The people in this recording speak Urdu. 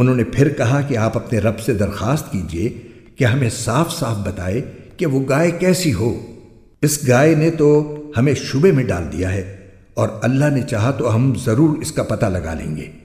انہوں نے پھر کہا کہ آپ اپنے رب سے درخواست کیجیے کہ ہمیں صاف صاف بتائے کہ وہ گائے کیسی ہو۔ اس گائے نے تو ہمیں شبے میں ڈال دیا ہے اور اللہ نے چاہا تو ہم ضرور اس کا پتہ لگا لیں گے۔